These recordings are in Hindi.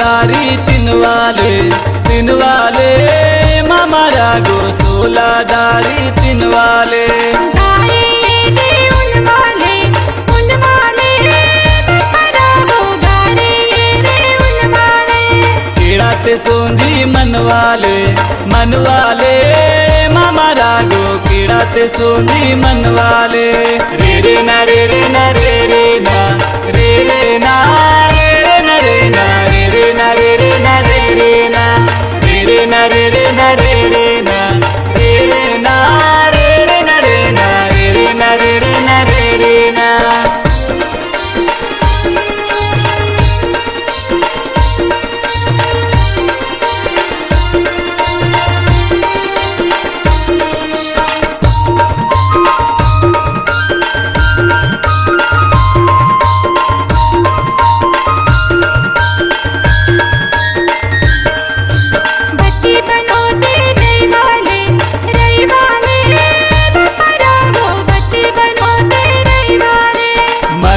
दारी तीन वाले तीन वाले मामारा गो सोला दारी तीन वाले सोंजी मनवाले मनवाले। मामा रागो कीड़ा ते सोंजी मनवाले। रे रे ना रे रे ना रे रे ना रे रे ना।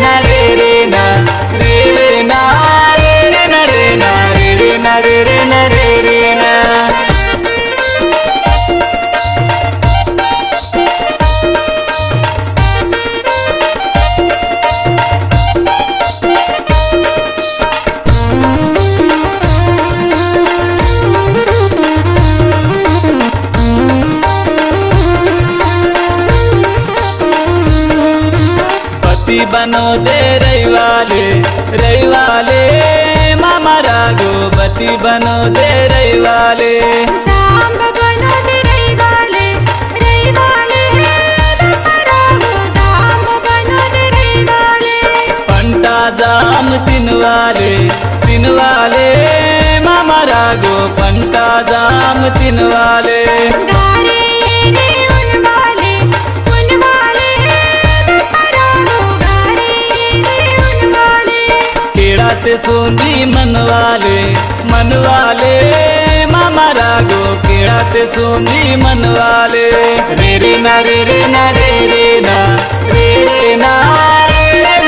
na बनो दे रैवाले रैवाले मामा राघोपति बनो दे रैवाले పంటా జామ్ తినవాలే తినవాలే। మామ రాఘో పంటా జామ్ తినవాలే। सोनी मनवाले मनवाले मामा रागो पीड़ात सोनी मनवाले रे रे ना रे रे ना रे रे ना रे रे ना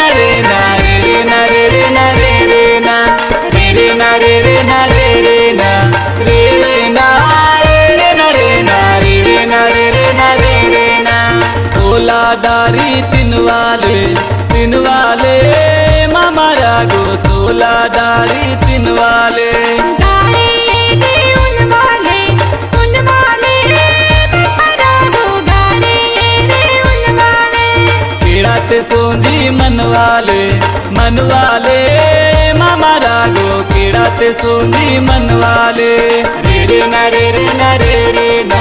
दारी तीन वाले तीन वाले मामा रागो बोला डाली पिन वाले सोंधी मनवाले मनवाले मामा रागो कीड़ा ते सोंधी मनवाले रे ना रे रे ना रे रे ना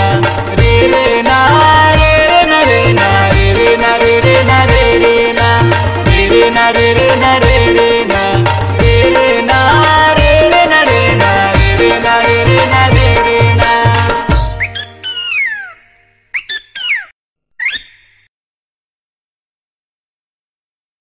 रे रे ना रे रे ना रे ना रे रे ना रे